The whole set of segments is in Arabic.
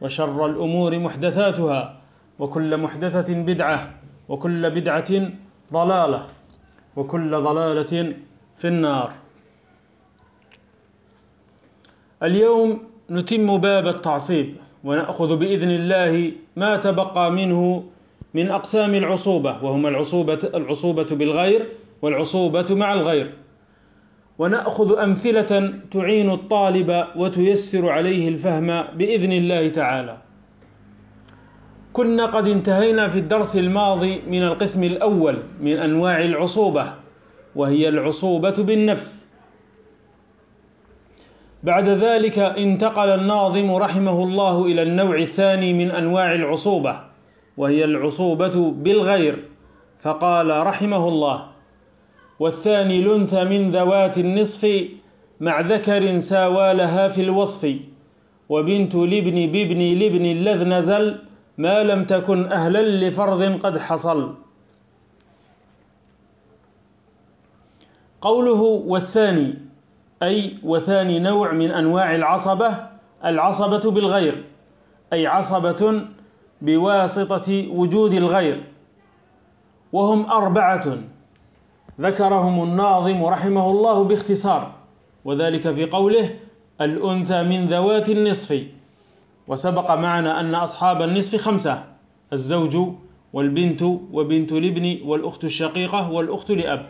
وشر الأمور محدثاتها وكل محدثة بدعة وكل بدعة ضلالة وكل ضلالة في النار. اليوم نتم باب التعصيب ونأخذ بإذن الله ما تبقى منه من أقسام العصوبة وهما العصوبة, العصوبة بالغير والعصوبة مع الغير. ونأخذ أمثلة تعين الطالب وتيسر عليه الفهم بإذن الله تعالى. كنا قد انتهينا في الدرس الماضي من القسم الأول من أنواع العصوبة وهي العصوبة بالنفس. بعد ذلك انتقل الناظم رحمه الله إلى النوع الثاني من أنواع العصوبة وهي العصوبة بالغير فقال رحمه الله والثاني لنث من ذوات النصف مع ذكر ساوى لها في الوصف. وبنت لابن بابن لابن الذ نزل ما لم تكن أهلا لفرض قد حصل. قوله والثاني أي وثاني نوع من أنواع العصبة العصبة بالغير أي عصبة بواسطة وجود الغير. وهم أربعة. ذكرهم الناظم رحمه الله باختصار وذلك في قوله الأنثى من ذوات النصف. وسبق معنا أن أصحاب النصف خمسة الزوج والبنت وبنت الابن والأخت الشقيقة والأخت لأب.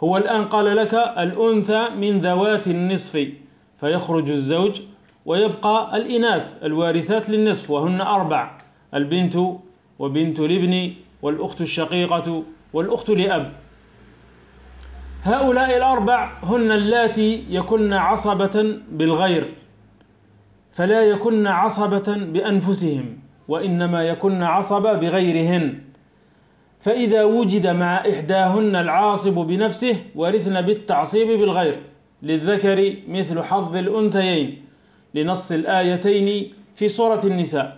هو الآن قال لك الأنثى من ذوات النصف. فيخرج الزوج ويبقى الإناث الوارثات للنصف وهن أربع البنت وبنت الابن والأخت الشقيقة والأخت لأب. هؤلاء الأربع هن اللاتي يكن عصبة بالغير فلا يكن عصبة بأنفسهم وإنما يكن عصبة بغيرهن. فإذا وجد مع إحداهن العاصب بنفسه ورثن بالتعصيب بالغير للذكر مثل حظ الأنثيين لنص الآيتين في سورة النساء.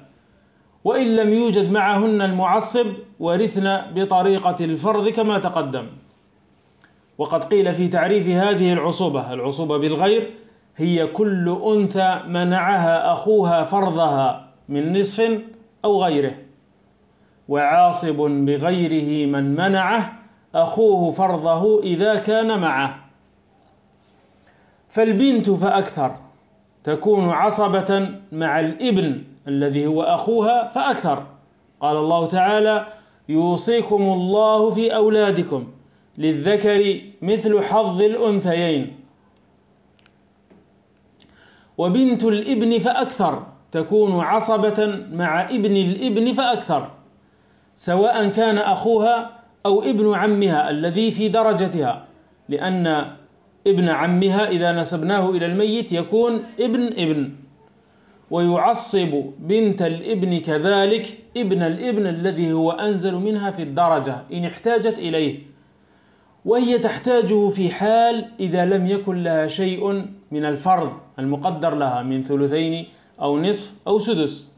وإن لم يوجد معهن المعصب ورثن بطريقة الفرض كما تقدم. وقد قيل في تعريف هذه العصوبة العصوبة بالغير هي كل أنثى منعها أخوها فرضها من نصف أو غيره وعاصب بغيره من منعه أخوه فرضه إذا كان معه. فالبنت فأكثر تكون عصبة مع الإبن الذي هو أخوها فأكثر. قال الله تعالى يوصيكم الله في أولادكم للذكر مثل حظ الأنثيين. وبنت الإبن فأكثر تكون عصبة مع ابن الإبن فأكثر سواء كان أخوها أو ابن عمها الذي في درجتها لأن ابن عمها إذا نسبناه إلى الميت يكون ابن ابن. ويعصب بنت الإبن كذلك ابن الإبن الذي هو أنزل منها في الدرجة إن احتاجت إليه. وهي تحتاجه في حال إذا لم يكن لها شيء من الفرض المقدر لها من ثلثين أو نصف أو سدس.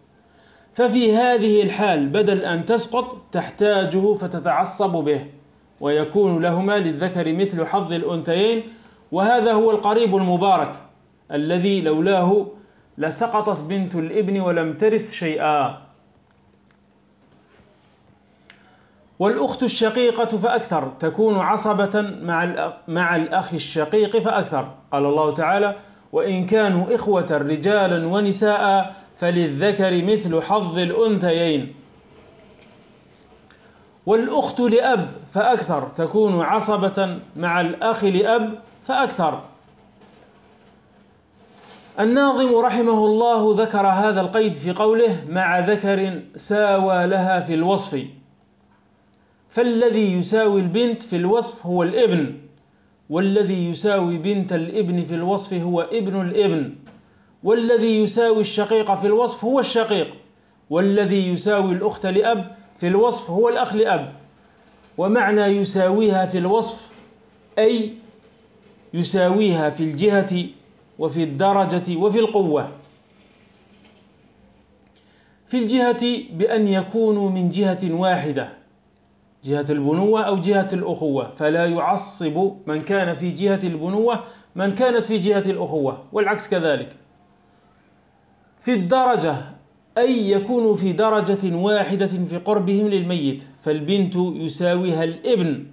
ففي هذه الحال بدل أن تسقط تحتاجه فتتعصب به ويكون لهما للذكر مثل حظ الأنثيين. وهذا هو القريب المبارك الذي لولاه لسقطت بنت الإبن ولم ترث شيئا. والأخت الشقيقة فأكثر تكون عصبة مع مع الأخ الشقيق فأكثر. قال الله تعالى وإن كانوا إخوة رجالا ونساء فللذكر مثل حظ الأنثيين. والأخت لأب فأكثر تكون عصبة مع الأخ لأب فأكثر. الناظم رحمه الله ذكر هذا القيد في قوله مع ذكر ساوى لها في الوصف. فالذي يساوي البنت في الوصف هو الابن والذي يساوي بنت الابن في الوصف هو ابن الابن والذي يساوي الشقيق في الوصف هو الشقيق والذي يساوي الأخت لأب في الوصف هو الأخ لأب. ومعنى يساويها في الوصف أي يساويها في الجهة وفي الدرجة وفي القوة. في الجهة بأن يكونوا من جهة واحدة. جهة البنوة أو جهة الأخوة. فلا يعصب من كان في جهة البنوة من كانت في جهة الأخوة والعكس كذلك. في الدرجة أي يكون في درجة واحدة في قربهم للميت فالبنت يساويها الابن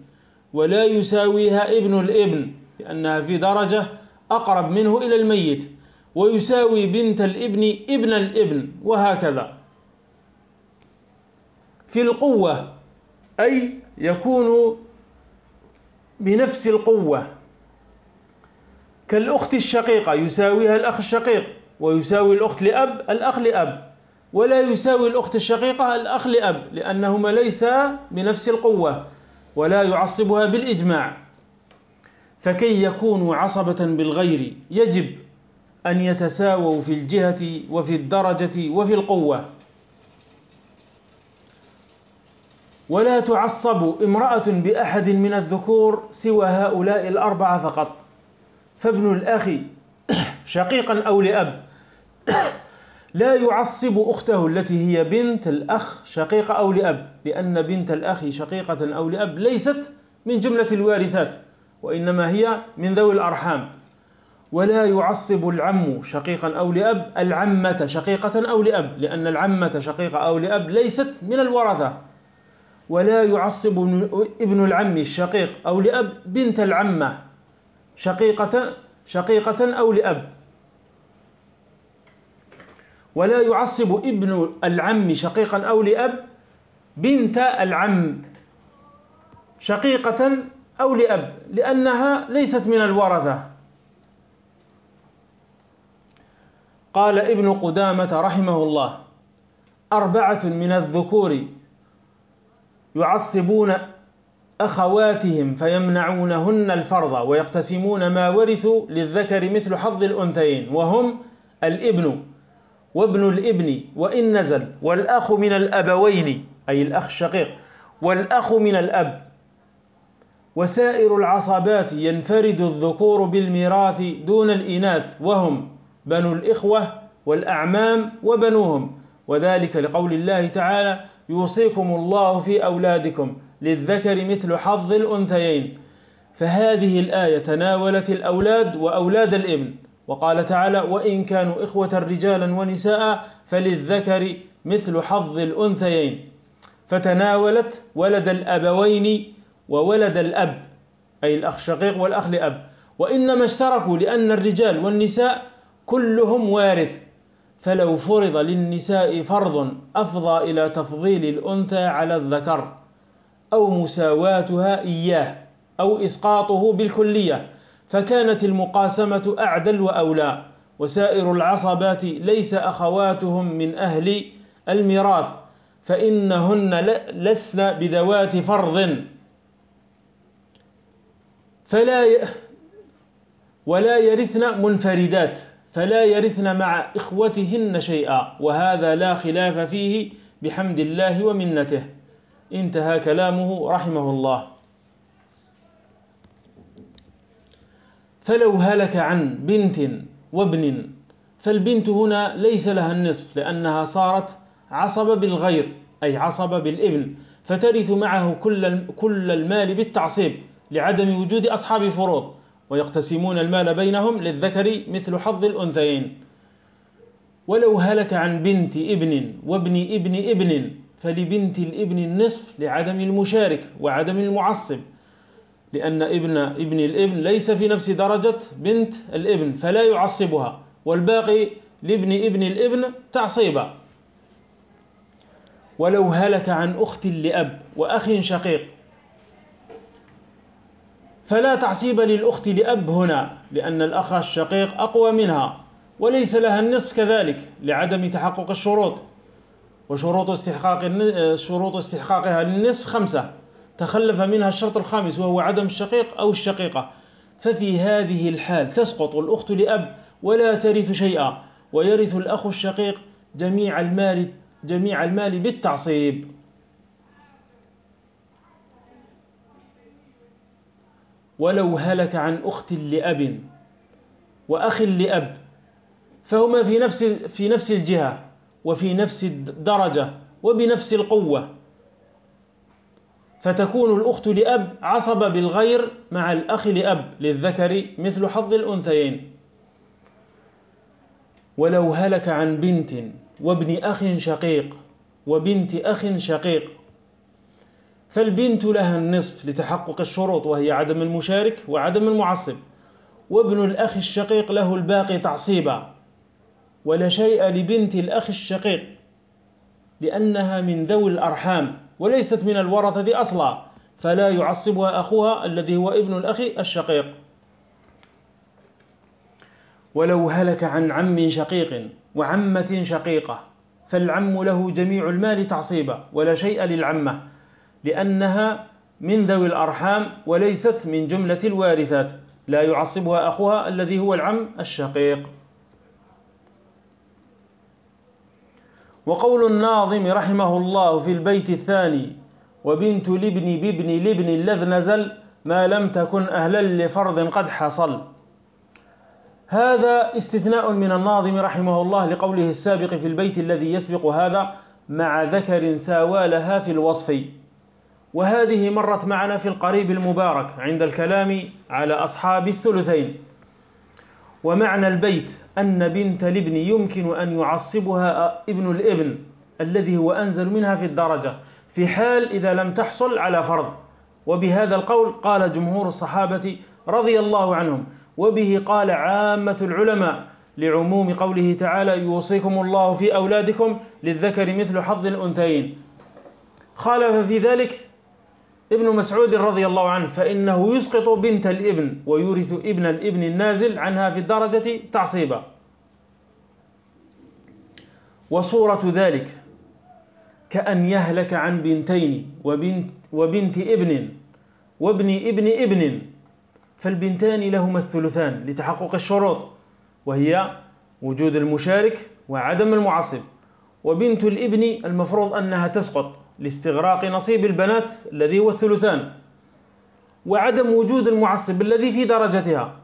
ولا يساويها ابن الابن لأنها في درجة أقرب منه إلى الميت ويساوي بنت الابن ابن الابن وهكذا. في القوة أي يكون بنفس القوة. كالأخت الشقيقة يساويها الأخ الشقيق ويساوي الأخت لأب الأخ لأب. ولا يساوي الأخت الشقيقة الأخ لأب لأنهما ليسا بنفس القوة ولا يعصبها بالإجماع. فكي يكونوا عصبة بالغير يجب أن يتساووا في الجهة وفي الدرجة وفي القوة. ولا تعصب امرأة بأحد من الذكور سوى هؤلاء الأربعة فقط. فابن الأخ شقيقا أو لأب لا يعصب أخته التي هي بنت الأخ شقيقة أو لأب لأن بنت الأخ شقيقة أو لأب ليست من جملة الوارثات وإنما هي من ذوي الأرحام. ولا يعصب العم شقيقا أو لأب العمة شقيقة أو لأب لأن العمة شقيقة أو لأب ليست من الورثة ولا يعصب ابن العم الشقيق أو لأب بنت العمة شقيقة شقيقة أو لأب. ولا يعصب ابن العم شقيقا أو لأب بنت العم شقيقة أو لأب لأنها ليست من الورثة قال ابن قدامة رحمه الله أربعة من الذكور يعصبون أخواتهم فيمنعونهن الفرض ويقتسمون ما ورثوا للذكر مثل حظ الأنثيين وهم الإبن وابن الإبن وإن نزل والأخ من الأبوين أي الأخ الشقيق والأخ من الأب. وسائر العصبات ينفرد الذكور بالميراث دون الإناث وهم بنو الإخوة والأعمام وبنوهم. وذلك لقول الله تعالى يوصيكم الله في أولادكم للذكر مثل حظ الأنثيين. فهذه الآية تناولت الأولاد وأولاد الإبن. وقال تعالى وإن كانوا إخوة رجالا ونساء فللذكر مثل حظ الأنثيين. فتناولت ولد الأبوين وولد الأب أي الأخ شقيق والأخ لأب. وإنما اشتركوا لأن الرجال والنساء كلهم وارث. فلو فرض للنساء فرض أفضى إلى تفضيل الأنثى على الذكر أو مساواتها إياه أو إسقاطه بالكلية فكانت المقاسمة أعدل وأولى وسائر العصبات ليس أخواتهم من أهل الميراث فإنهن لسن بذوات فرض. فلا ي... ولا يرثن منفردات. فلا يرثن مع إخوتهن شيئا وهذا لا خلاف فيه بحمد الله ومنته. انتهى كلامه رحمه الله. فلو هلك عن بنت وابن فالبنت هنا ليس لها النصف لأنها صارت عصب بالغير أي عصب بالابن فترث معه كل المال بالتعصيب لعدم وجود أصحاب فروض. ويقتسمون المال بينهم للذكر مثل حظ الأنثيين. ولو هلك عن بنت ابن وابن ابن ابن فلبنت الابن النصف لعدم المشارك وعدم المعصب. لأن ابن ابن الابن ليس في نفس درجة بنت الابن فلا يعصبها. والباقي لابن ابن الابن تعصيبا. ولو هلك عن أخت لأب وأخ شقيق فلا تعصيب للأخت لأب هنا لأن الأخ الشقيق أقوى منها وليس لها النصف كذلك لعدم تحقق الشروط. وشروط استحقاق شروط استحقاقها للنصف خمسة تخلف منها الشرط الخامس وهو عدم الشقيق أو الشقيقة. ففي هذه الحال تسقط الأخت لأب ولا ترث شيئا ويرث الأخ الشقيق جميع المال جميع المال بالتعصيب. ولو هلك عن أخت لأب وأخ لأب فهما في نفس في نفس الجهة وفي نفس الدرجة وبنفس القوة. فتكون الأخت لأب عصب بالغير مع الأخ لأب للذكر مثل حظ الأنثيين. ولو هلك عن بنت وابن أخ شقيق وبنت أخ شقيق فالبنت لها النصف لتحقق الشروط وهي عدم المشارك وعدم المعصب. وابن الأخ الشقيق له الباقي تعصيبا. ولا شيء لبنت الأخ الشقيق لأنها من ذوي الأرحام وليست من الورثة أصلا. فلا يعصبها أخوها الذي هو ابن الأخ الشقيق. ولو هلك عن عم شقيق وعمة شقيقة فالعم له جميع المال تعصيبا ولا شيء للعمة. لأنها من ذوي الأرحام وليست من جملة الوارثات. لا يعصبها أخوها الذي هو العم الشقيق. وقول الناظم رحمه الله في البيت الثاني وبنت لابن بابن لابن الذ نزل ما لم تكن أهلا لفرض قد حصل. هذا استثناء من الناظم رحمه الله لقوله السابق في البيت الذي يسبق هذا مع ذكر ساوى لها في الوصف. وهذه مرت معنا في القريب المبارك عند الكلام على أصحاب الثلثين. ومعنى البيت أن بنت الابن يمكن أن يعصبها ابن الابن الذي هو أنزل منها في الدرجة في حال إذا لم تحصل على فرض. وبهذا القول قال جمهور الصحابة رضي الله عنهم. وبه قال عامة العلماء لعموم قوله تعالى يوصيكم الله في أولادكم للذكر مثل حظ الأنثيين خالف في ذلك ابن مسعود رضي الله عنه فإنه يسقط بنت الإبن ويورث ابن الإبن النازل عنها في الدرجة تعصيبا. وصورة ذلك كأن يهلك عن بنتين وبنت, وبنت ابن وابن ابن ابن فالبنتان لهما الثلثان لتحقق الشروط وهي وجود المشارك وعدم المعصب. وبنت الإبن المفروض أنها تسقط. لاستغراق نصيب البنات الذي هو الثلثان وعدم وجود المعصب الذي في درجتها.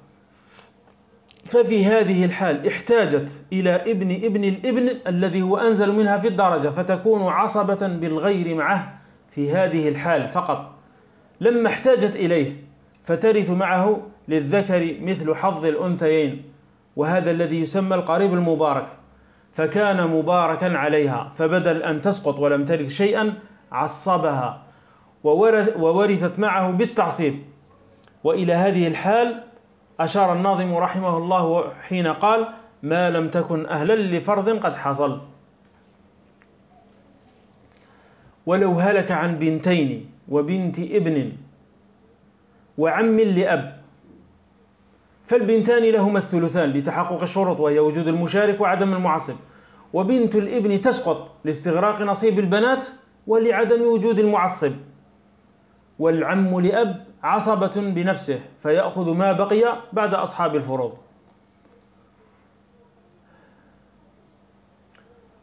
ففي هذه الحال احتاجت إلى ابن ابن الابن الذي هو أنزل منها في الدرجة فتكون عصبة بالغير معه في هذه الحال فقط. لما احتاجت إليه فترث معه للذكر مثل حظ الأنثيين وهذا الذي يسمى القريب المبارك. فكان مباركا عليها فبدل أن تسقط ولم ترث شيئا عصبها وورثت معه بالتعصيب. وإلى هذه الحال أشار الناظم رحمه الله حين قال ما لم تكن أهلا لفرض قد حصل. ولو هلك عن بنتين وبنت ابن وعم لأب فالبنتان لهما الثلثان لتحقق الشروط وهي وجود المشارك وعدم المعصب وبنت الإبن تسقط لاستغراق نصيب البنات ولعدم وجود المعصب. والعم لأب عصبة بنفسه فيأخذ ما بقي بعد أصحاب الفروض.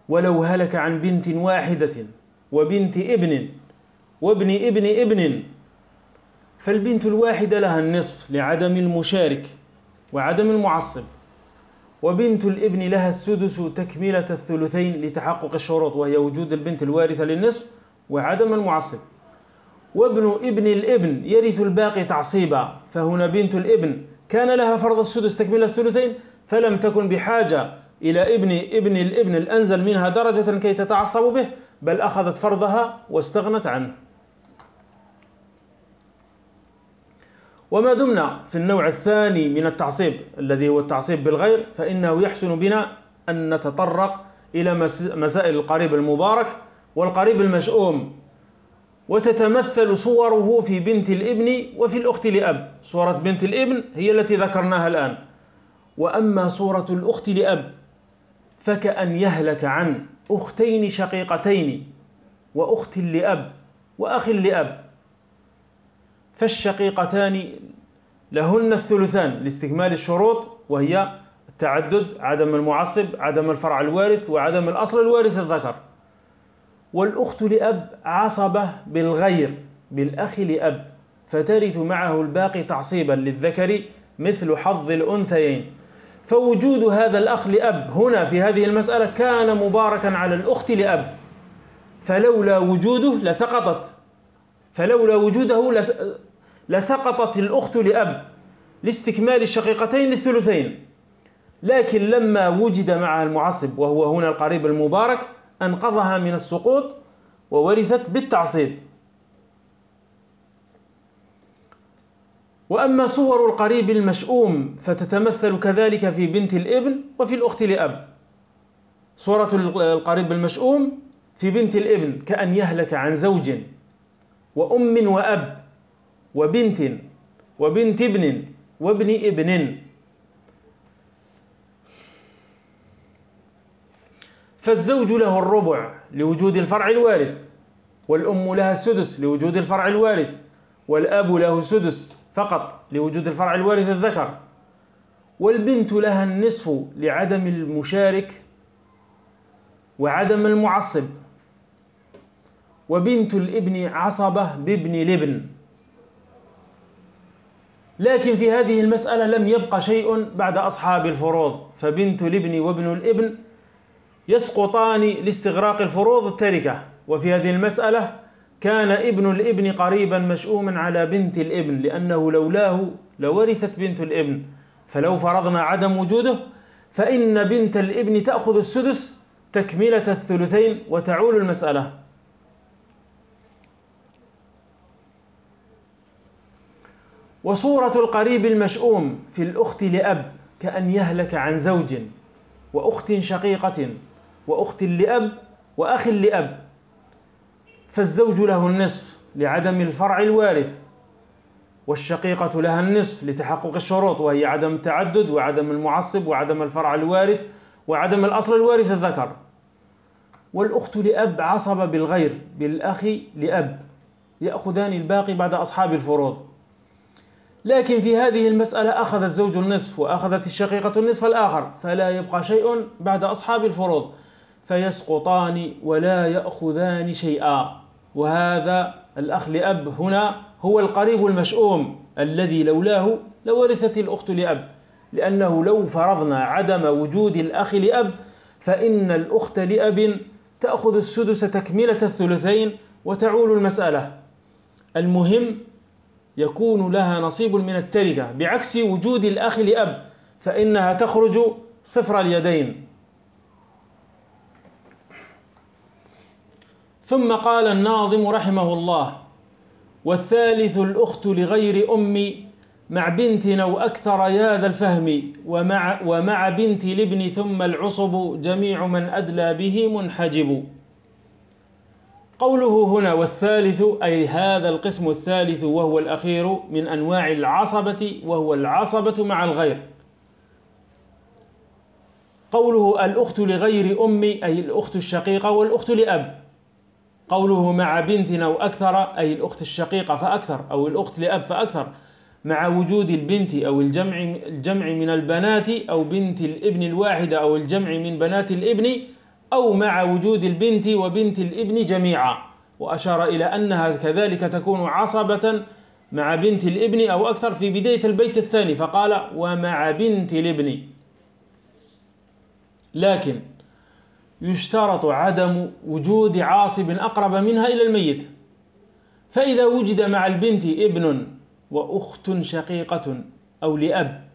ولو هلك عن بنت واحدة وبنت ابن وابن ابن ابن فالبنت الواحدة لها النصف لعدم المشارك. وعدم المعصب. وبنت الابن لها السدس تكملة الثلثين لتحقق الشروط وهي وجود البنت الوارثة للنصف وعدم المعصب. وابن ابن الابن يرث الباقي تعصيبا فهنا بنت الابن كان لها فرض السدس تكملة الثلثين فلم تكن بحاجة إلى ابن ابن الابن الأنزل منها درجة كي تتعصب به بل أخذت فرضها واستغنت عنه. وما دمنا في النوع الثاني من التعصيب الذي هو التعصيب بالغير فإنه يحسن بنا أن نتطرق إلى مسائل القريب المبارك والقريب المشؤوم. وتتمثل صوره في بنت الابن وفي الأخت لأب. صورة بنت الابن هي التي ذكرناها الآن. وأما صورة الأخت لأب فكأن يهلك عن أختين شقيقتين وأخت لأب وأخ لأب. فالشقيقتان لهن الثلثان لاستكمال الشروط وهي التعدد عدم المعصب عدم الفرع الوارث وعدم الأصل الوارث الذكر. والأخت لأب عصبة بالغير بالأخ لأب فترث معه الباقي تعصيبا للذكر مثل حظ الأنثيين. فوجود هذا الأخ لأب هنا في هذه المسألة كان مباركا على الأخت لأب. فلولا وجوده لسقطت. فلولا وجوده لسقطت الأخت لأب لاستكمال الشقيقتين للثلثين لكن لما وجد معها المعصب وهو هنا القريب المبارك أنقذها من السقوط وورثت بالتعصيب. وأما صور القريب المشؤوم فتتمثل كذلك في بنت الإبن وفي الأخت لأب. صورة القريب المشؤوم في بنت الإبن كأن يهلك عن زوج وأم وأب وبنت وبنت ابن وابن ابن. فالزوج له الربع لوجود الفرع الوارث والأم لها السدس لوجود الفرع الوارث والأب له سدس فقط لوجود الفرع الوارث الذكر. والبنت لها النصف لعدم المشارك وعدم المعصب. وبنت الابن عصبة بابن الابن لكن في هذه المسألة لم يبقى شيء بعد أصحاب الفروض. فبنت الابن وابن الابن يسقطان لاستغراق الفروض التركة. وفي هذه المسألة كان ابن الابن قريبا مشؤوما على بنت الابن لأنه لولاه لورثت بنت الابن. فلو فرضنا عدم وجوده فإن بنت الابن تأخذ السدس تكملة الثلثين وتعول المسألة. وصورة القريب المشؤوم في الأخت لأب كأن يهلك عن زوج وأخت شقيقة وأخت لأب وأخ لأب. فالزوج له النصف لعدم الفرع الوارث والشقيقة لها النصف لتحقق الشروط وهي عدم التعدد وعدم المعصب وعدم الفرع الوارث وعدم الأصل الوارث الذكر. والأخت لأب عصب بالغير بالأخ لأب يأخذان الباقي بعد أصحاب الفروض. لكن في هذه المسألة أخذ الزوج النصف وأخذت الشقيقة النصف الآخر فلا يبقى شيء بعد أصحاب الفروض فيسقطان ولا يأخذان شيئا. وهذا الأخ لأب هنا هو القريب المشؤوم الذي لولاه لورثت الأخت لأب لأنه لو فرضنا عدم وجود الأخ لأب فإن الأخت لأب تأخذ السدس تكملة الثلثين وتعول المسألة. المهم يكون لها نصيب من التركة بعكس وجود الأخ لأب فإنها تخرج صفر اليدين. ثم قال الناظم رحمه الله والثالث الأخت لغير أم مع بنت أو أكثر يا ذا الفهم ومع, ومع بنت الابن ثم العصب جميع من أدلى به منحجب. قوله هنا والثالث أي هذا القسم الثالث وهو الأخير من أنواع العصبة وهو العصبة مع الغير. قوله الأخت لغير أم أي الأخت الشقيقة والأخت لأب. قوله مع بنت أو أكثر أي الأخت الشقيقة فأكثر أو الأخت لأب فأكثر. مع وجود البنت أو الجمع, الجمع من البنات أو بنت الابن الواحدة أو الجمع من بنات الابن أو مع وجود البنت وبنت الابن جميعا. وأشار إلى أنها كذلك تكون عصبة مع بنت الابن أو أكثر في بداية البيت الثاني فقال ومع بنت الابن. لكن يشترط عدم وجود عاصب أقرب منها إلى الميت. فإذا وجد مع البنت ابن وأخت شقيقة أو لأب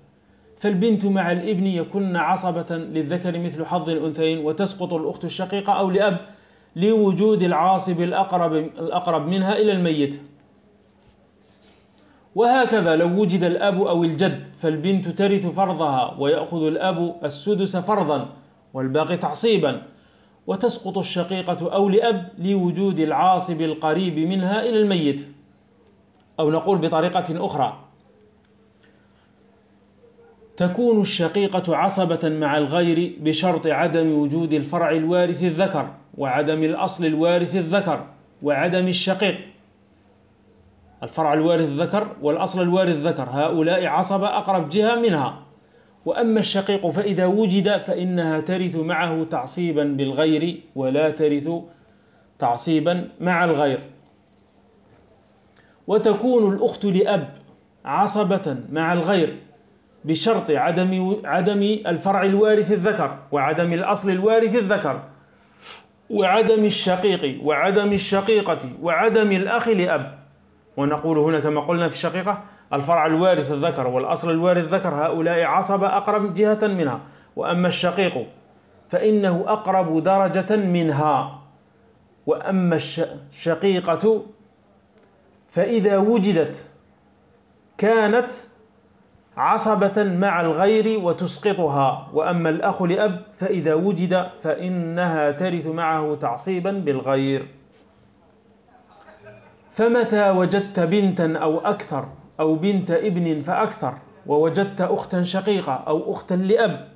فالبنت مع الابن يكن عصبة للذكر مثل حظ الأنثيين وتسقط الأخت الشقيقة أو لأب لوجود العاصب الأقرب, الأقرب منها إلى الميت. وهكذا لو وجد الأب أو الجد فالبنت ترث فرضها ويأخذ الأب السدس فرضا والباقي تعصيبا. وتسقط الشقيقة أو لأب لوجود العاصب القريب منها إلى الميت. أو نقول بطريقة أخرى تكون الشقيقة عصبة مع الغير بشرط عدم وجود الفرع الوارث الذكر وعدم الأصل الوارث الذكر وعدم الشقيق. الفرع الوارث الذكر والأصل الوارث الذكر هؤلاء عصبة أقرب جهة منها. وأما الشقيق فإذا وجد فإنها ترث معه تعصيبا بالغير ولا ترث تعصيبا مع الغير. وتكون الأخت لأب عصبة مع الغير بشرط عدم عدم الفرع الوارث الذكر وعدم الأصل الوارث الذكر وعدم الشقيق وعدم الشقيقة وعدم الأخ لأب. ونقول هنا كما قلنا في الشقيقة الفرع الوارث الذكر والأصل الوارث الذكر هؤلاء عصب أقرب جهة منها. وأما الشقيق فإنه أقرب درجة منها. وأما الشقيقة فإذا وجدت كانت عصبة مع الغير وتسقطها وأما الأخ لأب فإذا وجد فإنها ترث معه تعصيبا بالغير. فمتى وجدت بنتا أو أكثر أو بنت ابن فأكثر ووجدت أختا شقيقة أو أختا لأب؟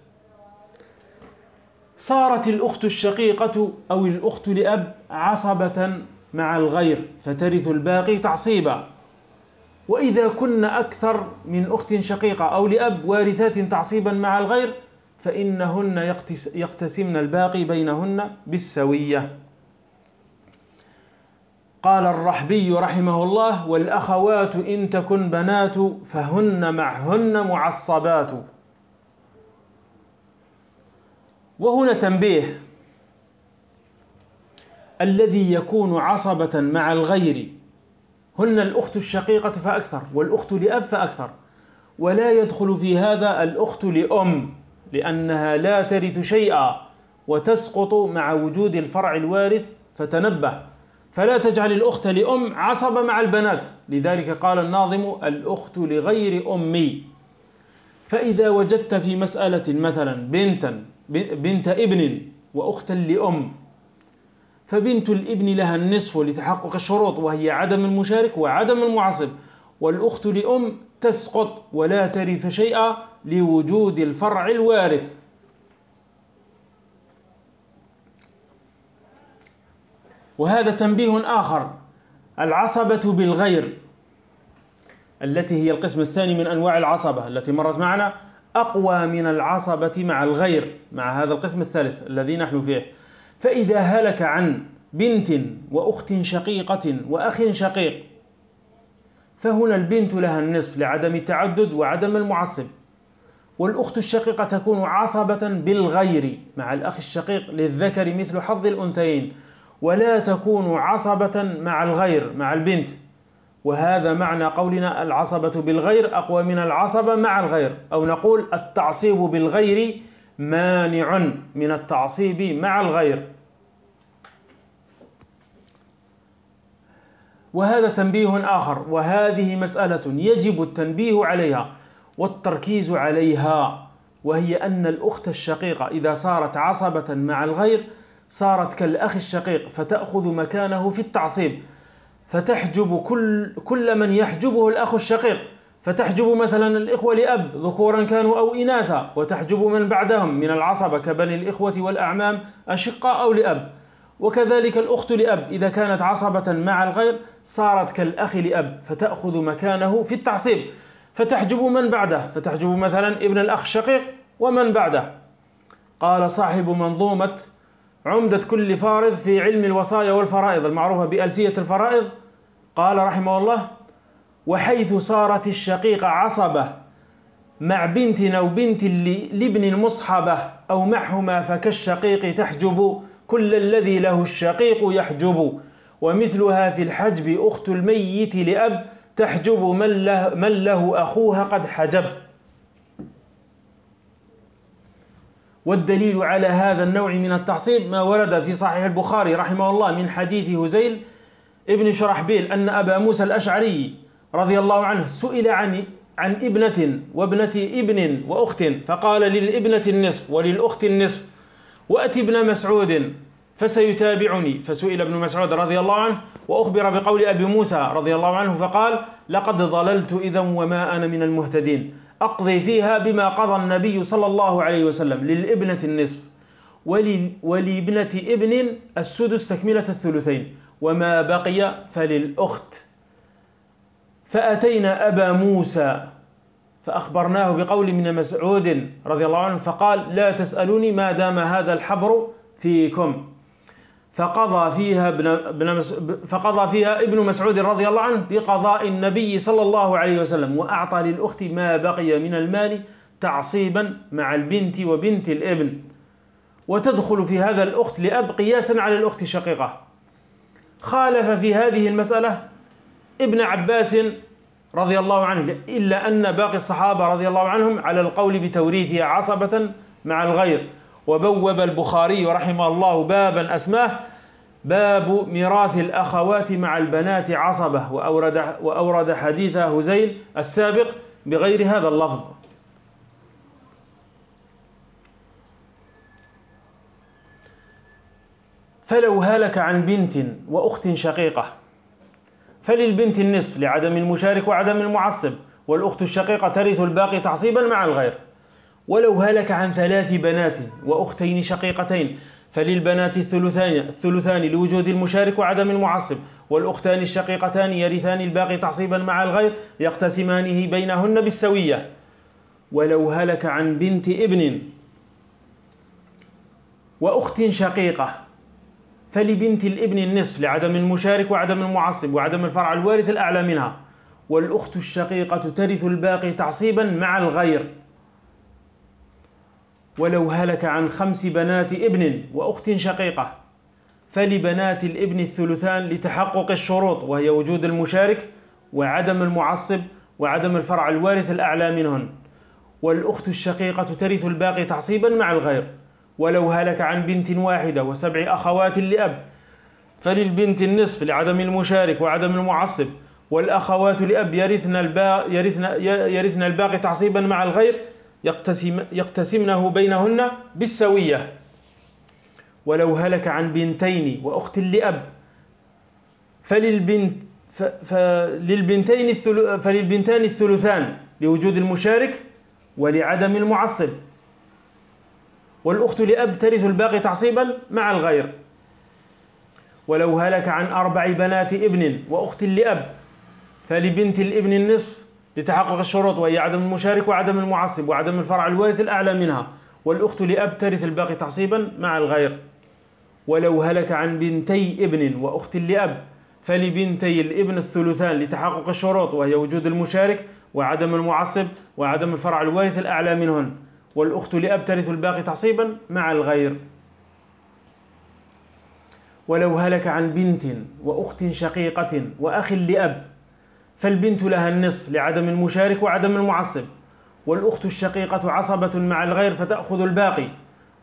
صارت الأخت الشقيقة أو الأخت لأب عصبة مع الغير فترث الباقي تعصيبا. وإذا كن أكثر من أخت شقيقة أو لأب وارثات تعصيبا مع الغير فإنهن يقتسمن الباقي بينهن بالسوية. قال الرحبي رحمه الله والأخوات إن تكن بنات فهن معهن معصبات. وهنا تنبيه الذي يكون عصبة مع الغير هن الأخت الشقيقة فأكثر والأخت لأب فأكثر. ولا يدخل في هذا الأخت لأم لأنها لا ترث شيئا وتسقط مع وجود الفرع الوارث فتنبه. فلا تجعل الأخت لأم عصب مع البنات. لذلك قال الناظم الأخت لغير أمي. فإذا وجدت في مسألة مثلا بنتا بنت ابن وأختا لأم فبنت الابن لها النصف لتحقق الشروط وهي عدم المشارك وعدم المعصب. والأخت لأم تسقط ولا ترث شيئا لوجود الفرع الوارث. وهذا تنبيه آخر العصبة بالغير التي هي القسم الثاني من أنواع العصبة التي مرت معنا أقوى من العصبة مع الغير مع هذا القسم الثالث الذي نحن فيه. فإذا هلك عن بنت وأخت شقيقة وأخ شقيق فهنا البنت لها النصف لعدم التعدد وعدم المعصب والأخت الشقيقة تكون عصبة بالغير مع الأخ الشقيق للذكر مثل حظ الأنثيين ولا تكون عصبة مع الغير مع البنت وهذا معنى قولنا العصبة بالغير أقوى من العصبة مع الغير أو نقول التعصيب بالغير مانع من التعصيب مع الغير. وهذا تنبيه آخر وهذه مسألة يجب التنبيه عليها والتركيز عليها وهي أن الأخت الشقيقة إذا صارت عصبة مع الغير صارت كالأخ الشقيق فتأخذ مكانه في التعصيب فتحجب كل, كل من يحجبه الأخ الشقيق. فتحجب مثلا الإخوة لأب ذكورا كانوا أو إناثا وتحجب من بعدهم من العصبة كبني الإخوة والأعمام أشقاء أو لأب. وكذلك الأخت لأب إذا كانت عصبة مع الغير صارت كالأخ لأب فتأخذ مكانه في التعصيب. فتحجب من بعده فتحجب مثلا ابن الأخ الشقيق ومن بعده. قال صاحب منظومة عمدة كل فارض في علم الوصايا والفرائض المعروفة بألفية الفرائض. قال رحمه الله وحيث صارت الشقيقة عصبة مع بنت أو بنت لابن مصحبة أو معهما فكالشقيق تحجب كل الذي له الشقيق يحجب. ومثلها في الحجب أخت الميت لأب تحجب من له, من له أخوها قد حجب. والدليل على هذا النوع من التعصيب ما ورد في صحيح البخاري رحمه الله من حديث هزيل ابن شرحبيل أن أبا موسى الأشعري رضي الله عنه سئل عن عن ابنة وابنة ابن وأخت فقال للابنة النصف وللأخت النصف وأتي ابن مسعود فسيتابعني. فسئل ابن مسعود رضي الله عنه وأخبر بقول أبي موسى رضي الله عنه فقال لقد ضللت إذا وما أنا من المهتدين. أقضي فيها بما قضى النبي صلى الله عليه وسلم للابنة النصف ولابنة ابن السدس تكملة الثلثين وما بقي فللأخت فأتينا أبا موسى فأخبرناه بقول من مسعود رضي الله عنه فقال لا تسألوني ما دام هذا الحبر فيكم. فقضى فيها ابن فقضى فيها ابن مسعود رضي الله عنه بقضاء النبي صلى الله عليه وسلم وأعطى للأخت ما بقي من المال تعصيبا مع البنت وبنت الإبن. وتدخل في هذا الأخت لأب قياسا على الأخت الشقيقة. خالف في هذه المسألة ابن عباس رضي الله عنه إلا أن باقي الصحابة رضي الله عنهم على القول بتوريثها عصبة مع الغير. وبوب البخاري رحمه الله بابا أسماه باب ميراث الأخوات مع البنات عصبة. وأورد, وأورد حديث هزيل السابق بغير هذا اللفظ. فلو هلك عن بنت وأخت شقيقة فللبنت النصف لعدم المشارك وعدم المعصب والأخت الشقيقة ترث الباقي تعصيبا مع الغير. ولو هلك عن ثلاث بنات وأختين شقيقتين فللبنات الثلثان, الثلثان لوجود المشارك وعدم المعصب والأختان الشقيقتان يرثان الباقي تعصيبا مع الغير يقتسمانه بينهن بالسوية. ولو هلك عن بنت ابن وأخت شقيقة فلبنت الابن النصف لعدم المشارك وعدم المعصب وعدم الفرع الوارث الأعلى منها. والأخت الشقيقة ترث الباقي تعصيبا مع الغير. ولو هلك عن خمس بنات ابن وأخت شقيقة فلبنات الابن الثلثان لتحقق الشروط وهي وجود المشارك وعدم المعصب وعدم الفرع الوارث الأعلى منهن. والأخت الشقيقة ترث الباقي تعصيبا مع الغير. ولو هلك عن بنت واحدة وسبع أخوات لأب فللبنت النصف لعدم المشارك وعدم المعصب والأخوات لأب يرثن الباقي, يرثن يرثن الباقي تعصيبا مع الغير يقتسم يقتسمنه بينهن بالسوية. ولو هلك عن بنتين وأخت لأب فللبنت فللبنتين فللبنتان الثلثان لوجود المشارك ولعدم المعصب. والأخت لأب ترث الباقي تعصيبا مع الغير. ولو هلك عن أربع بنات ابن وأخت لأب فلبنت الابن النصف لتحقق الشروط وهي عدم المشارك وعدم المعصب وعدم الفرع الوارث الأعلى منها. والأخت لأب ترث الباقي تعصيبا مع الغير. ولو هلك عن بنتي ابن وأخت لأب فلبنتي الابن الثلثان لتحقق الشروط وهي وجود المشارك وعدم المعصب وعدم الفرع الوارث الأعلى منهن. والأخت لأب ترث الباقي تعصيبا مع الغير. ولو هلك عن بنت وأخت شقيقة وأخ لأب فالبنت لها النصف لعدم المشارك وعدم المعصب. والأخت الشقيقة عصبة مع الغير فتأخذ الباقي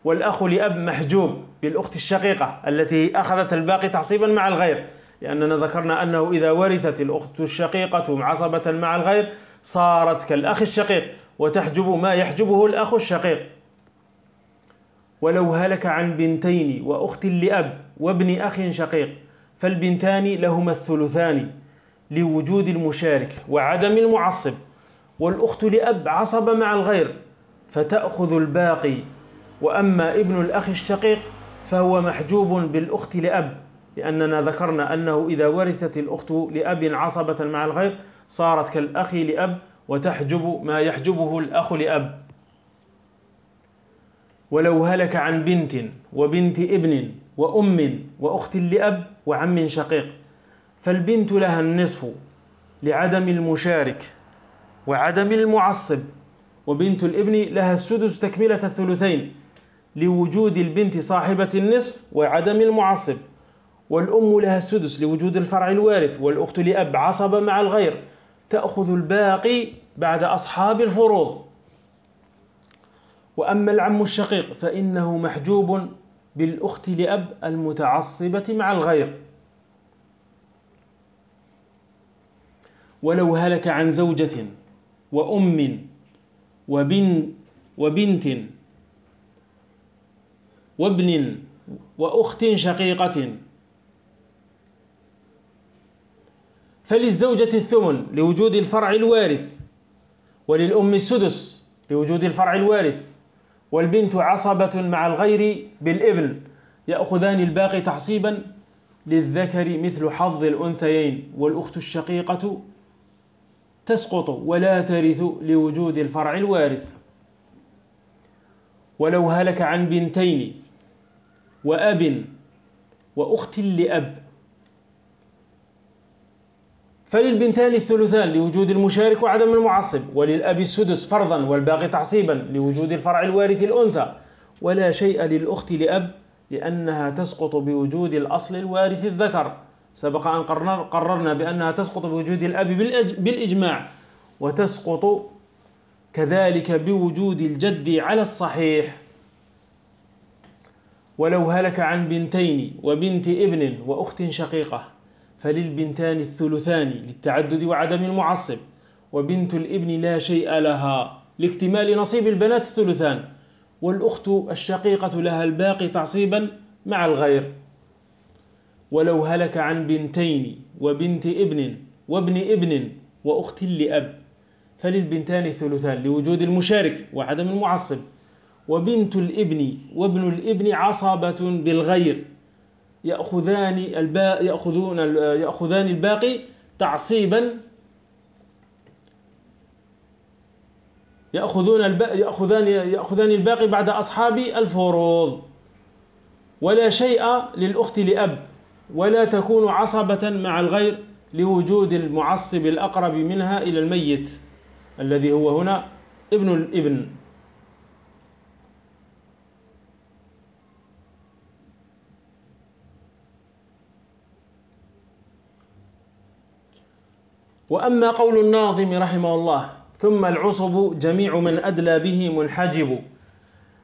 والأخ لأب محجوب بالأخت الشقيقة التي أخذت الباقي تعصيبا مع الغير. لأننا ذكرنا أنه إذا ورثت الأخت الشقيقة عصبة مع الغير صارت كالأخ الشقيق. وتحجب ما يحجبه الأخ الشقيق. ولو هلك عن بنتين وأخت لأب وابن أخ شقيق فالبنتان لهما الثلثان لوجود المشارك وعدم المعصب. والأخت لأب عصب مع الغير فتأخذ الباقي. وأما ابن الأخ الشقيق فهو محجوب بالأخت لأب لأننا ذكرنا أنه إذا ورثت الأخت لأب عصبة مع الغير صارت كالأخ لأب وتحجب ما يحجبه الأخ لأب. ولو هلك عن بنت وبنت ابن وأم وأخت لأب وعم شقيق فالبنت لها النصف لعدم المشارك وعدم المعصب وبنت الابن لها السدس تكملة الثلثين لوجود البنت صاحبة النصف وعدم المعصب والأم لها السدس لوجود الفرع الوارث والأخت لأب عصب مع الغير تأخذ الباقي بعد أصحاب الفروض. وأما العم الشقيق فإنه محجوب بالأخت لأب المتعصبة مع الغير. ولو هلك عن زوجة وأم وبن وبنت وابن وأخت شقيقة فللزوجة الثمن لوجود الفرع الوارث وللأم السدس لوجود الفرع الوارث والبنت عصبة مع الغير بالابن يأخذان الباقي تعصيبا للذكر مثل حظ الأنثيين والأخت الشقيقة تسقط ولا ترث لوجود الفرع الوارث. ولو هلك عن بنتين وأب وأخت لأب فللبنتان الثلثان لوجود المشارك وعدم المعصب وللأب السدس فرضا والباقي تعصيبا لوجود الفرع الوارث الأنثى. ولا شيء للأخت لأب لأنها تسقط بوجود الأصل الوارث الذكر. سبق أن قررنا بأنها تسقط بوجود الأب بالإجماع وتسقط كذلك بوجود الجد على الصحيح. ولو هلك عن بنتين وبنت ابن وأخت شقيقة. فللبنتان الثلثان للتعدد وعدم المعصب وبنت الابن لا شيء لها لاكتمال نصيب البنات الثلثان والأخت الشقيقة لها الباقي تعصيبا مع الغير. ولو هلك عن بنتين وبنت ابن وابن ابن وأخت لأب فللبنتان الثلثان لوجود المشارك وعدم المعصب. وبنت الابن وابن الابن عصبة بالغير. يأخذان الباقي يأخذون يأخذان الباقي تعصيبا. يأخذون يأخذان يأخذان الباقي بعد أصحاب الفروض. ولا شيء للأخت لأب ولا تكون عصبة مع الغير لوجود المعصب الأقرب منها إلى الميت الذي هو هنا ابن الإبن. وأما قول الناظم رحمه الله ثم العصب جميع من أدلى به منحجب.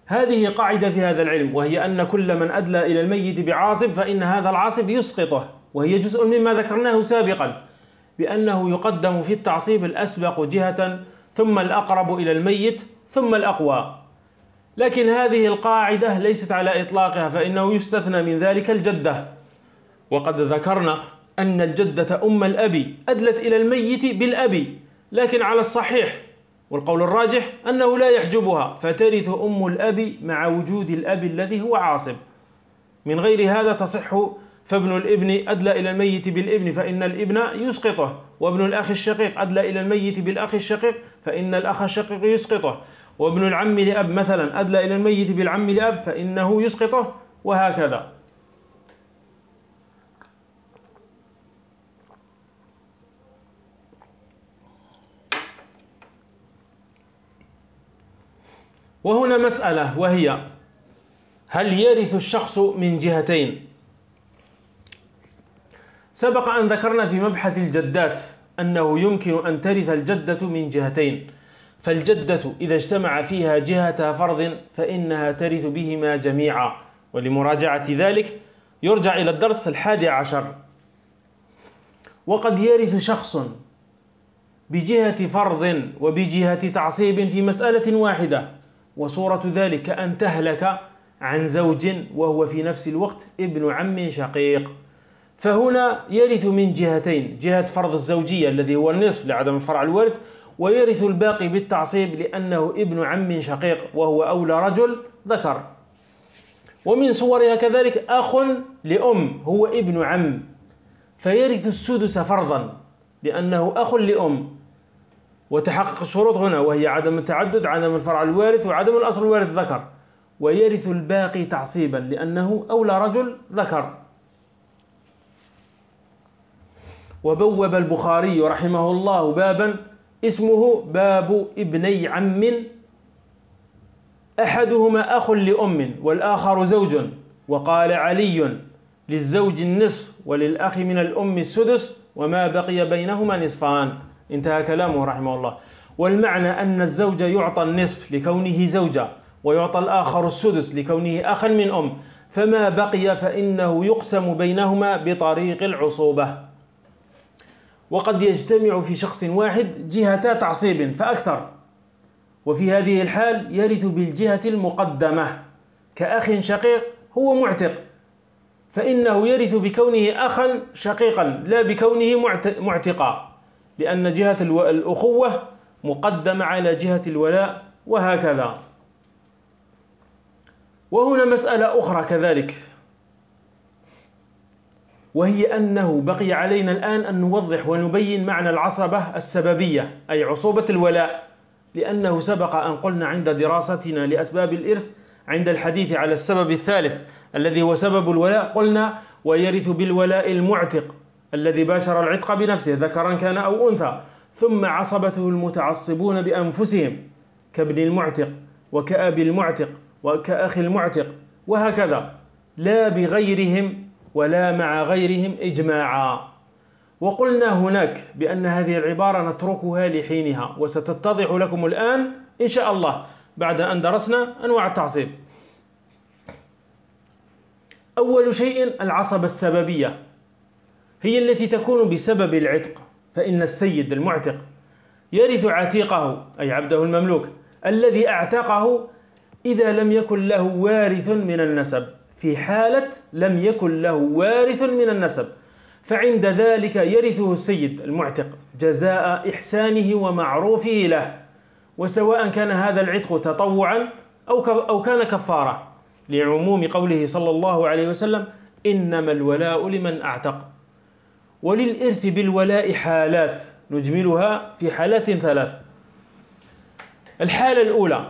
هذه قاعدة في هذا العلم وهي أن كل من أدلى إلى الميت بعاصب فإن هذا العاصب يسقطه. وهي جزء مما ذكرناه سابقا بأنه يقدم في التعصيب الأسبق جهة ثم الأقرب إلى الميت ثم الأقوى. لكن هذه القاعدة ليست على إطلاقها فإنه يستثنى من ذلك الجدة. وقد ذكرنا أن الجدة أم الأب أدلت إلى الميت بالأب لكن على الصحيح. والقول الراجح أنه لا يحجبها فترث أم الأب مع وجود الأب الذي هو عاصب من غير هذا تصح فابن الابن أدلى إلى الميت بالابن فإن الابن يسقطه. وابن الأخ الشقيق أدلى إلى الميت بالأخ الشقيق فإن الأخ الشقيق يسقطه. وابن العم لأب مثلا أدلى إلى الميت بالعم لأب فإنه يسقطه وهكذا. وهنا مسألة وهي هل يرث الشخص من جهتين؟ سبق أن ذكرنا في مبحث الجدات أنه يمكن أن ترث الجدة من جهتين. فالجدة إذا اجتمع فيها جهة فرض فإنها ترث بهما جميعا. ولمراجعة ذلك يرجع إلى الدرس الحادي عشر. وقد يرث شخص بجهة فرض وبجهة تعصيب في مسألة واحدة. وصورة ذلك أن تهلك عن زوج وهو في نفس الوقت ابن عم شقيق. فهنا يرث من جهتين جهة فرض الزوجية الذي هو النصف لعدم الفرع الورث ويرث الباقي بالتعصيب لأنه ابن عم شقيق وهو أولى رجل ذكر. ومن صورها كذلك أخ لأم هو ابن عم. فيرث السدس فرضا لأنه أخ لأم. وتحقق الشروط هنا وهي عدم التعدد عدم الفرع الوارث وعدم الأصل الوارث ذكر. ويرث الباقي تعصيبا لأنه أولى رجل ذكر. وبوب البخاري رحمه الله بابا اسمه باب ابني عم. أحدهما أخ لأم والآخر زوج. وقال علي للزوج النصف وللأخ من الأم السدس وما بقي بينهما نصفان. انتهى كلامه رحمه الله. والمعنى أن الزوج يعطى النصف لكونه زوجة ويعطى الآخر السدس لكونه أخا من أم. فما بقي فإنه يقسم بينهما بطريق العصوبة. وقد يجتمع في شخص واحد جهتا تعصيب فأكثر. وفي هذه الحال يرث بالجهة المقدمة. كأخ شقيق هو معتق. فإنه يرث بكونه أخا شقيقا لا بكونه معتقا. لأن جهة الأخوة مقدمة على جهة الولاء وهكذا. وهنا مسألة أخرى كذلك. وهي أنه بقي علينا الآن أن نوضح ونبين معنى العصبة السببية أي عصوبة الولاء لأنه سبق أن قلنا عند دراستنا لأسباب الإرث عند الحديث على السبب الثالث الذي هو سبب الولاء قلنا ويرث بالولاء المعتق. الذي باشر العتق بنفسه ذكرا كان أو أنثى ثم عصبته المتعصبون بأنفسهم كابن المعتق وكأب المعتق وكأخ المعتق وهكذا. لا بغيرهم ولا مع غيرهم إجماعا. وقلنا هناك بأن هذه العبارة نتركها لحينها وستتضح لكم الآن إن شاء الله بعد أن درسنا أنواع التعصيب. أول شيء العصبة السببية. هي التي تكون بسبب العتق فإن السيد المعتق يرث عتيقه أي عبده المملوك الذي أعتقه إذا لم يكن له وارث من النسب. في حالة لم يكن له وارث من النسب فعند ذلك يرثه السيد المعتق جزاء إحسانه ومعروفه له. وسواء كان هذا العتق تطوعا أو أو كان كفارة. لعموم قوله صلى الله عليه وسلم إنما الولاء لمن أعتق. وللإرث بالولاء حالات نجملها في حالات ثلاث. الحالة الأولى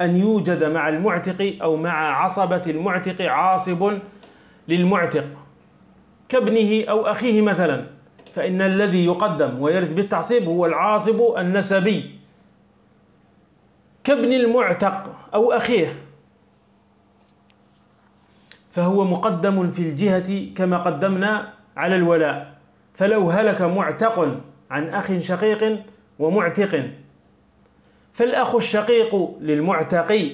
أن يوجد مع المعتق أو مع عصبة المعتق عاصب للمعتق كابنه أو أخيه مثلا فإن الذي يقدم ويرث بالتعصيب هو العاصب النسبي. كابن المعتق أو أخيه فهو مقدم في الجهة كما قدمنا على الولاء. فلو هلك معتق عن أخ شقيق ومعتق. فالأخ الشقيق للمعتقي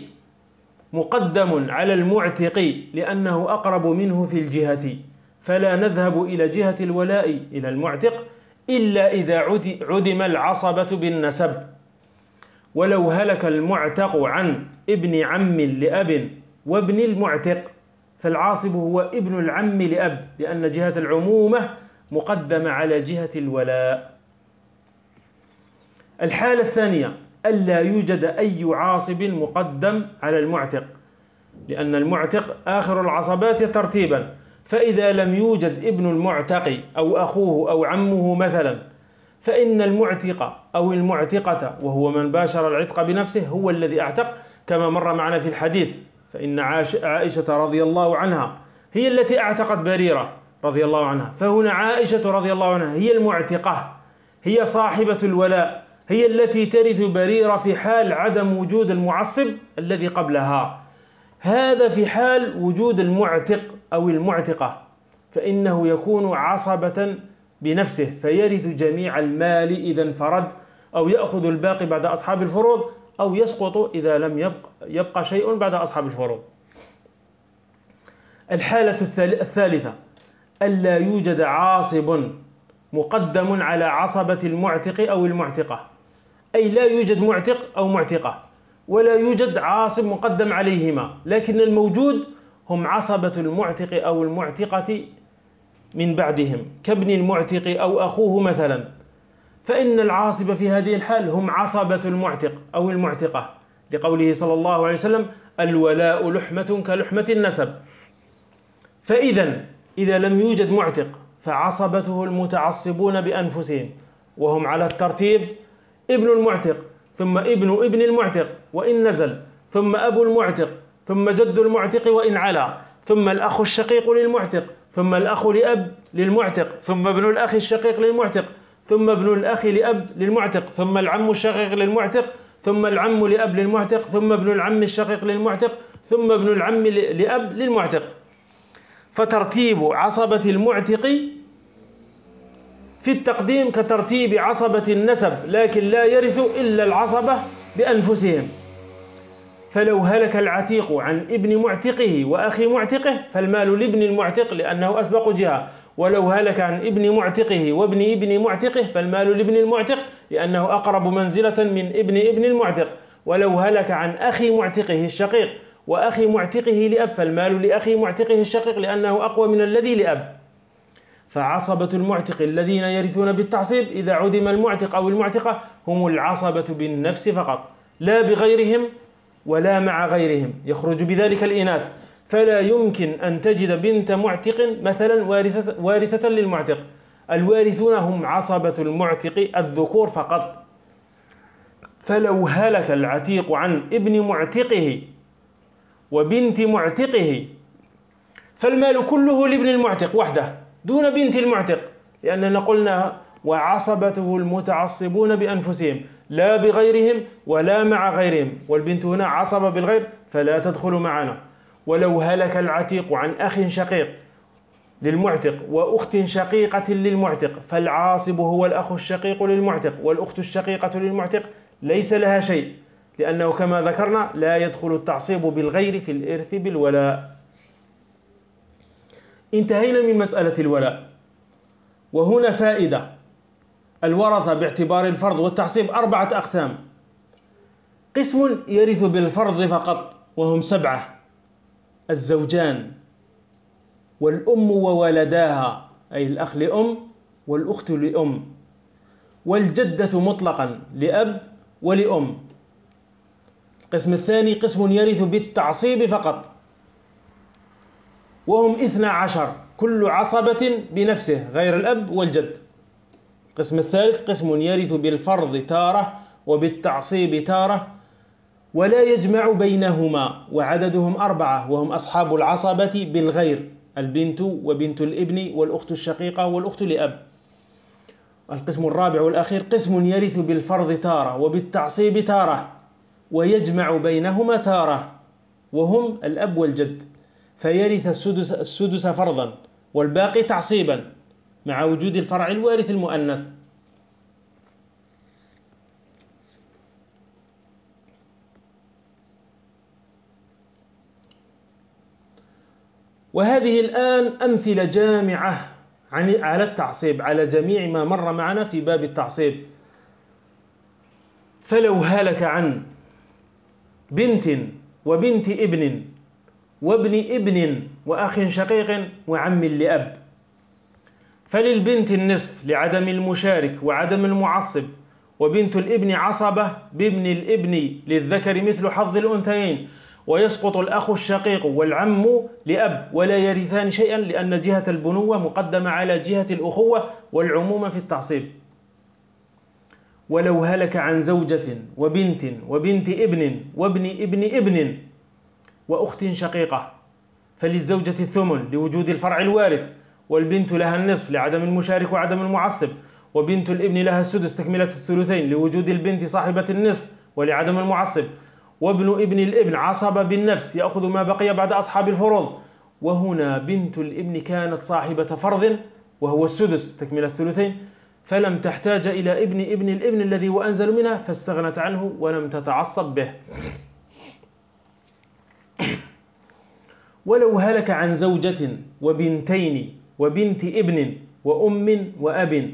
مقدم على المعتق لأنه أقرب منه في الجهة. فلا نذهب إلى جهة الولاء إلى المعتق إلا إذا عدم العصبة بالنسب. ولو هلك المعتق عن ابن عم لأب وابن المعتق. فالعاصب هو ابن العم لأب لأن جهة العمومة مقدمة على جهة الولاء. الحالة الثانية ألا يوجد أي عاصب مقدم على المعتق لأن المعتق آخر العصبات ترتيبا. فإذا لم يوجد ابن المعتق أو أخوه أو عمه مثلا فإن المعتق أو المعتقة وهو من باشر العتق بنفسه هو الذي أعتق كما مر معنا في الحديث. فإن عائشة رضي الله عنها هي التي أعتقت بريرة رضي الله عنها. فهنا عائشة رضي الله عنها هي المعتقة هي صاحبة الولاء هي التي ترث بريرة في حال عدم وجود المعصب الذي قبلها. هذا في حال وجود المعتق أو المعتقة فإنه يكون عصبة بنفسه فيرث جميع المال إذا انفرد أو يأخذ الباقي بعد أصحاب الفروض أو يسقط إذا لم يبق, يبقى شيء بعد أصحاب الفروض الحالة الثالثة ألا يوجد عاصب مقدم على عصبة المعتق أو المعتقة. أي لا يوجد معتق أو معتقة ولا يوجد عاصب مقدم عليهما. لكن الموجود هم عصبة المعتق أو المعتقة من بعدهم كابن المعتق أو أخوه مثلا. فإن العاصب في هذه الحال هم عصبة المعتق أو المعتقة لقوله صلى الله عليه وسلم الولاء لحمة كلحمة النسب. فإذا إذا لم يوجد معتق فعصبته المتعصبون بأنفسهم وهم على الترتيب ابن المعتق ثم ابن ابن المعتق وإن نزل ثم أبو المعتق ثم جد المعتق وإن علا ثم الأخ الشقيق للمعتق ثم الأخ لأب للمعتق ثم ابن الأخ الشقيق للمعتق. ثم ابن الأخ لأب للمعتق ثم العم الشقيق للمعتق ثم العم لأب للمعتق ثم ابن العم الشقيق للمعتق ثم ابن العم لأب للمعتق. فترتيب عصبة المعتق في التقديم كترتيب عصبة النسب لكن لا يرث إلا العصبة بأنفسهم. فلو هلك العتيق عن ابن معتقه وأخي معتقه فالمال لابن المعتق لأنه أسبق جهة. ولو هلك عن ابن معتقه وابن ابن معتقه فالمال لابن المعتق لأنه أقرب منزلة من ابن ابن المعتق. ولو هلك عن أخي معتقه الشقيق وأخي معتقه لأب فالمال لأخي معتقه الشقيق لأنه أقوى من الذي لأب. فعصبة المعتق الذين يرثون بالتعصيب إذا عدم المعتق أو المعتقة هم العصبة بالنفس فقط. لا بغيرهم ولا مع غيرهم. يخرج بذلك الإناث. فلا يمكن أن تجد بنت معتق مثلا وارثة, وارثة للمعتق. الوارثون هم عصبة المعتق الذكور فقط. فلو هلك العتيق عن ابن معتقه وبنت معتقه فالمال كله لابن المعتق وحده دون بنت المعتق. لأننا قلنا وعصبته المتعصبون بأنفسهم لا بغيرهم ولا مع غيرهم. والبنت هنا عصب بالغير فلا تدخل معنا. ولو هلك العتيق عن أخ شقيق للمعتق وأخت شقيقة للمعتق فالعاصب هو الأخ الشقيق للمعتق والأخت الشقيقة للمعتق ليس لها شيء لأنه كما ذكرنا لا يدخل التعصيب بالغير في الإرث بالولاء. انتهينا من مسألة الولاء. وهنا فائدة. الورثة باعتبار الفرض والتعصيب أربعة أقسام. قسم يرث بالفرض فقط وهم سبعة. الزوجان والأم وولداها أي الأخ لأم والأخت لأم والجدة مطلقا لأب ولأم. القسم الثاني قسم يرث بالتعصيب فقط. وهم اثنا عشر كل عصبة بنفسه غير الأب والجد. القسم الثالث قسم يرث بالفرض تارة وبالتعصيب تارة. ولا يجمع بينهما وعددهم أربعة وهم أصحاب العصبة بالغير البنت وبنت الإبن والأخت الشقيقة والأخت لأب. القسم الرابع والأخير قسم يرث بالفرض تارة وبالتعصيب تارة ويجمع بينهما تارة وهم الأب والجد. فيرث السدس, السدس فرضا والباقي تعصيبا مع وجود الفرع الوارث المؤنث. وهذه الآن أمثلة جامعة على التعصيب على جميع ما مر معنا في باب التعصيب. فلو هلك عن بنت وبنت ابن وابن ابن وأخ شقيق وعم لأب فللبنت النصف لعدم المشارك وعدم المعصب وبنت الابن عصبة بابن الابن للذكر مثل حظ الأنثيين. ويسقط الأخ الشقيق والعم لأب ولا يرثان شيئا لأن جهة البنوة مقدمة على جهة الأخوة والعموم في التعصيب. ولو هلك عن زوجة وبنت وبنت ابن وابن ابن ابن وأخت شقيقة فللزوجة الثمن لوجود الفرع الوارث والبنت لها النصف لعدم المشارك وعدم المعصب وبنت الابن لها السدس تكملة الثلثين لوجود البنت صاحبة النصف ولعدم المعصب. وابن ابن الابن عصب بالنفس يأخذ ما بقي بعد أصحاب الفروض وهنا بنت الابن كانت صاحبة فرض وهو السدس تكملة الثلثين. فلم تحتاج إلى ابن ابن الابن الذي هو أنزل منها فاستغنت عنه ولم تتعصب به. ولو هلك عن زوجة وبنتين وبنت ابن وأم وأب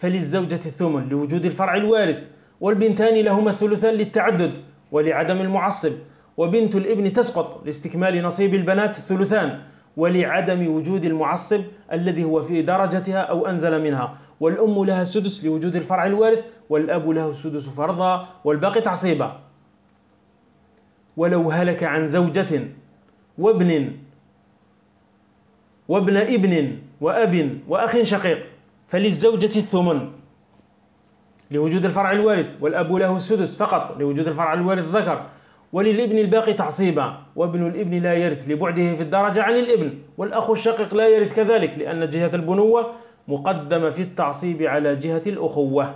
فللزوجة الثمن لوجود الفرع الوارث والبنتان لهما الثلثان للتعدد. ولعدم المعصب وبنت الابن تسقط لاستكمال نصيب البنات الثلثان ولعدم وجود المعصب الذي هو في درجتها أو أنزل منها والأم لها السدس لوجود الفرع الوارث والأب له السدس فرضا والباقي تعصيبا. ولو هلك عن زوجة وابن وابن ابن وأب وأخ شقيق فللزوجة الثمن. لوجود الفرع الوارث والأب له السدس فقط لوجود الفرع الوارث ذكر. وللابن الباقي تعصيبا وابن الابن لا يرث لبعده في الدرجة عن الابن. والأخ الشقيق لا يرث كذلك لأن جهة البنوة مقدمة في التعصيب على جهة الأخوة.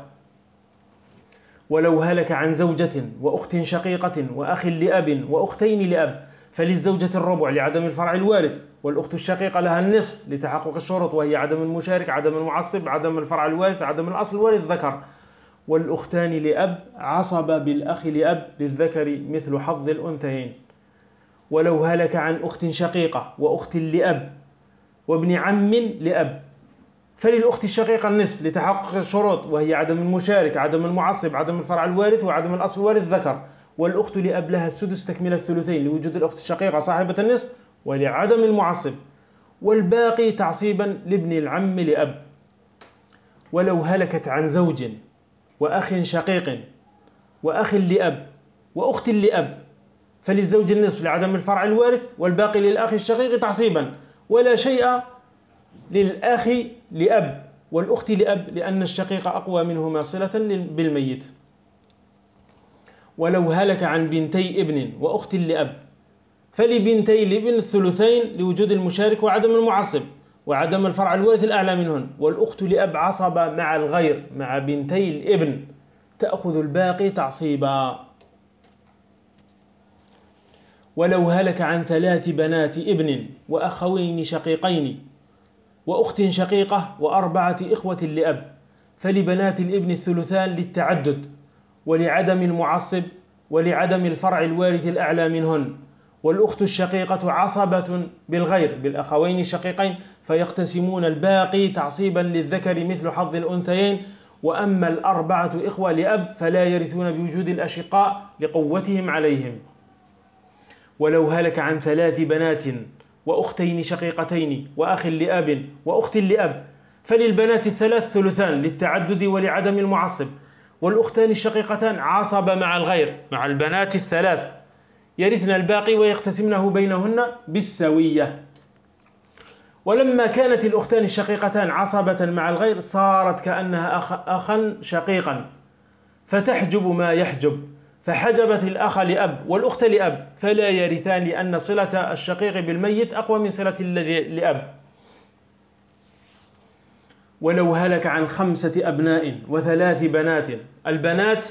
ولو هلك عن زوجة وأخت شقيقة وأخ لأب وأختين لأب فللزوجة الربع لعدم الفرع الوارث. والأخت الشقيقة لها النصف لتحقق الشروط وهي عدم المشارك عدم المعصب عدم الفرع الوارث عدم الأصل الوارث ذكر. والأختان لأب عصب بالأخ لأب للذكر مثل حظ الأنثيين. ولو هلك عن أخت شقيقة وأخت لأب وابن عم لأب فللأخت الشقيقة النصف لتحقق الشروط وهي عدم المشارك عدم المعصب عدم الفرع الوارث وعدم الأصل الوارث ذكر والأخت لأب لها السدس تكملة الثلثين لوجود الأخت الشقيقة صاحبة النصف ولعدم المعصب. والباقي تعصيبا لابن العم لأب. ولو هلكت عن زوج وأخ شقيق وأخ لأب وأخت لأب فللزوج النصف لعدم الفرع الوارث والباقي للأخ الشقيق تعصيبا ولا شيء للأخ لأب والأخت لأب لأن الشقيق أقوى منهما صلة بالميت. ولو هلك عن بنتي ابن وأخت لأب فلبنتي الابن الثلثين لوجود المشارك وعدم المعصب. وعدم الفرع الوارث الأعلى منهن والأخت لأب عصب مع الغير مع بنتي الإبن. تأخذ الباقي تعصيبا. ولو هلك عن ثلاث بنات إبن وأخوين شقيقين وأخت شقيقة وأربعة إخوة لأب فلبنات الإبن الثلثان للتعدد. ولعدم المعصب ولعدم الفرع الوارث الأعلى منهن والأخت الشقيقة عصبة بالغير بالأخوين الشقيقين فيقتسمون الباقي تعصيبا للذكر مثل حظ الأنثيين. وأما الأربعة إخوة لأب فلا يرثون بوجود الأشقاء لقوتهم عليهم. ولو هلك عن ثلاث بنات وأختين شقيقتين وأخ لأب وأخت لأب فللبنات الثلاث ثلثان للتعدد ولعدم المعصب. والأختان الشقيقتان عصب مع الغير مع البنات الثلاث. يرثن الباقي ويقتسمنه بينهن بالسوية. ولما كانت الأختان الشقيقتان عصبة مع الغير صارت كأنها أخ أخا شقيقا فتحجب ما يحجب فحجبت الأخ لأب والأخت لأب فلا يرثان لأن صلة الشقيق بالميت أقوى من صلة لأب. ولو هلك عن خمسة أبناء وثلاث بنات البنات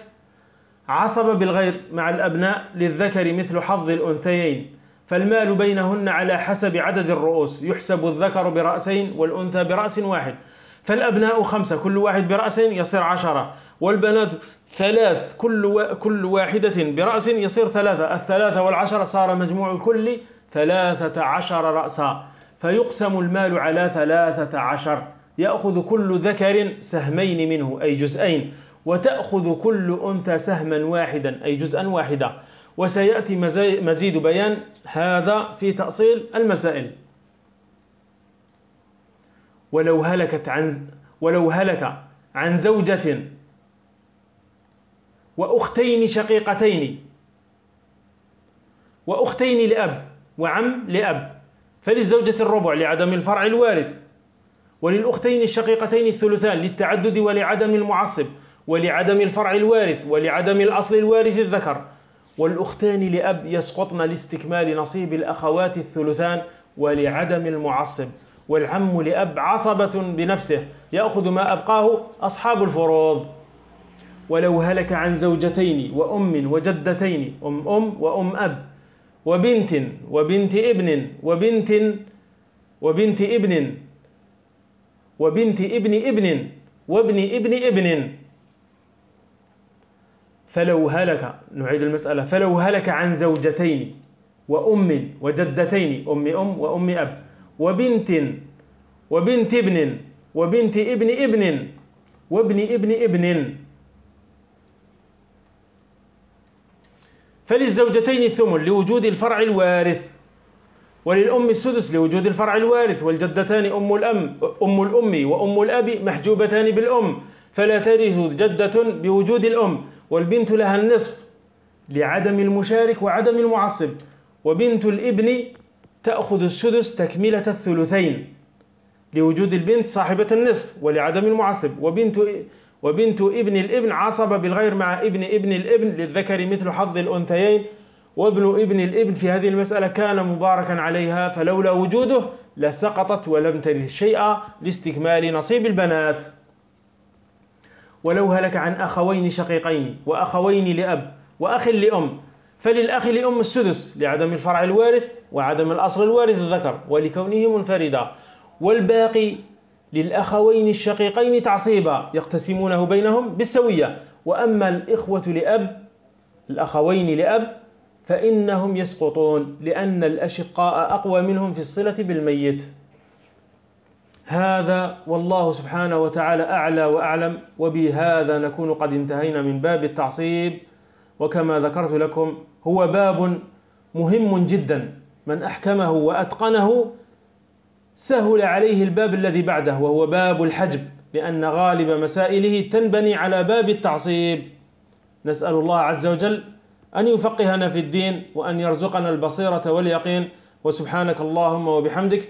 عصب بالغير مع الأبناء للذكر مثل حظ الأنثيين فالمال بينهن على حسب عدد الرؤوس. يحسب الذكر برأسين والأنثى برأس واحد. فالأبناء خمسة كل واحد برأسين يصير عشرة. والبنات ثلاث كل كل واحدة برأس يصير ثلاثة. الثلاثة والعشرة صار مجموع الكل ثلاثة عشر رأسا. فيقسم المال على ثلاثة عشر. يأخذ كل ذكر سهمين منه أي جزئين. وتأخذ كل أنثى سهما واحدا أي جزءا واحدا. وسيأتي مزيد بيان هذا في تأصيل المسائل. ولو هلكت عن ولو هلك عن زوجة وأختين شقيقتين وأختين لأب وعم لأب فللزوجة الربع لعدم الفرع الوارث وللأختين الشقيقتين الثلثان للتعدد ولعدم المعصب ولعدم الفرع الوارث ولعدم الأصل الوارث الذكر والأختان لأب يسقطن لاستكمال نصيب الأخوات الثلثان ولعدم المعصب والعم لأب عصبة بنفسه يأخذ ما أبقاه أصحاب الفروض. ولو هلك عن زوجتين وأم وجدتين أم أم وأم أب وبنت وبنت ابن وبنت وبنت ابن وبنت ابن ابن وابن ابن ابن فلو هلك نعيد المسألة فلو هلك عن زوجتين وأم وجدتين أم أم وأم أب وبنت وبنت ابن وبنت ابن ابن وابن ابن ابن. فللزوجتين الثمن لوجود الفرع الوارث وللأم السدس لوجود الفرع الوارث والجدتان أم الأم أم الأم وأم الأب محجوبتان بالأم فلا ترث جدة بوجود الأم. والبنت لها النصف لعدم المشارك وعدم المعصب. وبنت الابن تأخذ السدس تكملة الثلثين لوجود البنت صاحبة النصف ولعدم المعصب. وبنت وبنت ابن الابن عصب بالغير مع ابن ابن الابن للذكر مثل حظ الأنثيين. وابن ابن الابن في هذه المسألة كان مباركا عليها فلولا وجوده لسقطت ولم ترث شيئا لاستكمال نصيب البنات. ولو هلك عن أخوين شقيقين وأخوين لأب وأخ لأم فللأخ لأم السدس لعدم الفرع الوارث وعدم الأصل الوارث الذكر ولكونه منفردا. والباقي للأخوين الشقيقين تعصيبا يقتسمونه بينهم بالسوية. وأما الإخوة لأب الأخوين لأب فإنهم يسقطون لأن الأشقاء أقوى منهم في الصلة بالميت. هذا والله سبحانه وتعالى أعلى وأعلم وبهذا نكون قد انتهينا من باب التعصيب. وكما ذكرت لكم هو باب مهم جدا. من أحكمه وأتقنه سهل عليه الباب الذي بعده وهو باب الحجب لأن غالب مسائله تنبني على باب التعصيب. نسأل الله عز وجل أن يفقهنا في الدين وأن يرزقنا البصيرة واليقين. وسبحانك اللهم وبحمدك